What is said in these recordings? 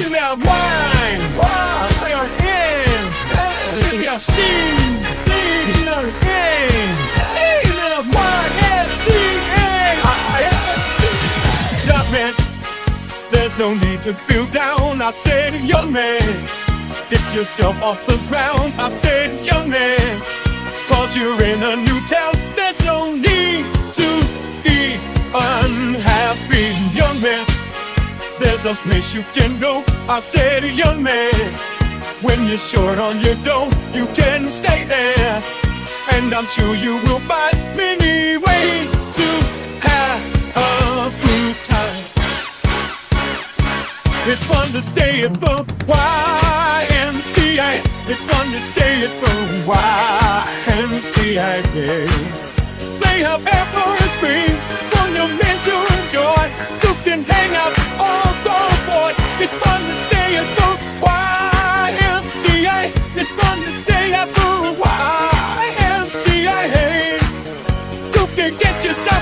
You have wine, wine, seen, seen your hands. You have wine and Young man, there's no need to feel down. I said, young man, get yourself off the ground. I said, young man, cause you're in a new town. There's a place you can go. I said, young man, when you're short on your dough, you can stay there. And I'm sure you will find many ways to have a good time. It's fun to stay at the YMCA. It's fun to stay at the YMCA. They have everything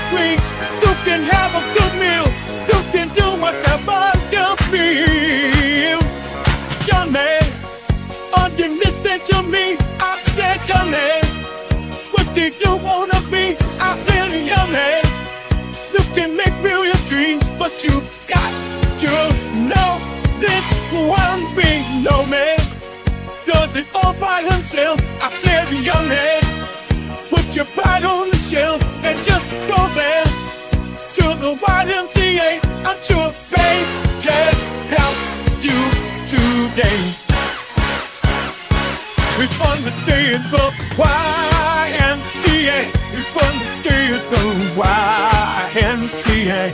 clean. You can have a good meal. You can do whatever you feel. Young are you listening to me? I said, young what do you wanna be? I said, young you can make your dreams, but you got to know this one thing, no man does it all by himself. I said, young put your pride on the to the YMCA. I'm sure they can help you today. It's fun to stay at the YMCA. It's fun to stay at the YMCA.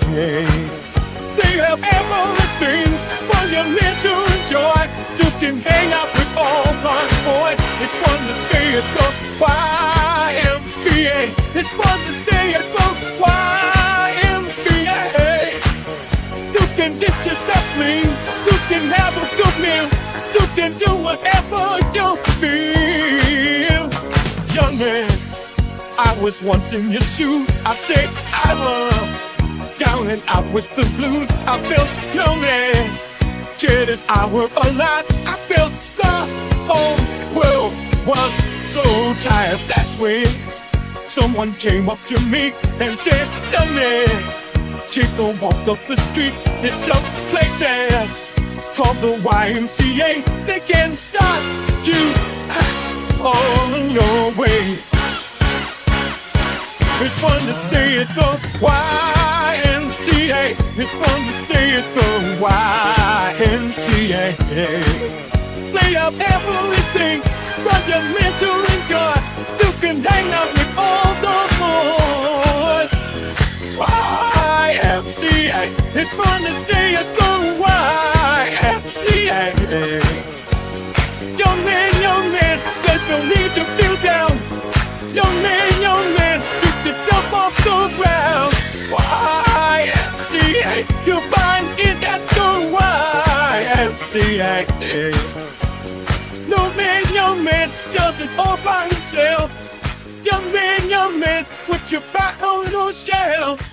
They have everything for your to enjoy. You can hang out with all my boys. It's fun to stay at the YMCA. It's fun to stay at YMCA. You can clean. You can have a good meal. You can do whatever you feel. Young man, I was once in your shoes. I said I was down and out with the blues. I felt lonely. Did I were alive. I felt the whole world was so tired. That's when someone came up to me and said, Young man, take a walk up the street. It's a place there called the YMCA. They can start you on your way. It's fun to stay at the YMCA. It's fun to stay at the YMCA. They have everything for your men to enjoy. You can hang out with all the boys. YMCA. It's fun to stay at the YMCA. Young man, young man, there's no need to feel down. Young man, young man, pick yourself off the ground. YMCA, you'll find it at the YMCA. No man, young man, does it all by himself. Young man, young man, put your back on the shelf.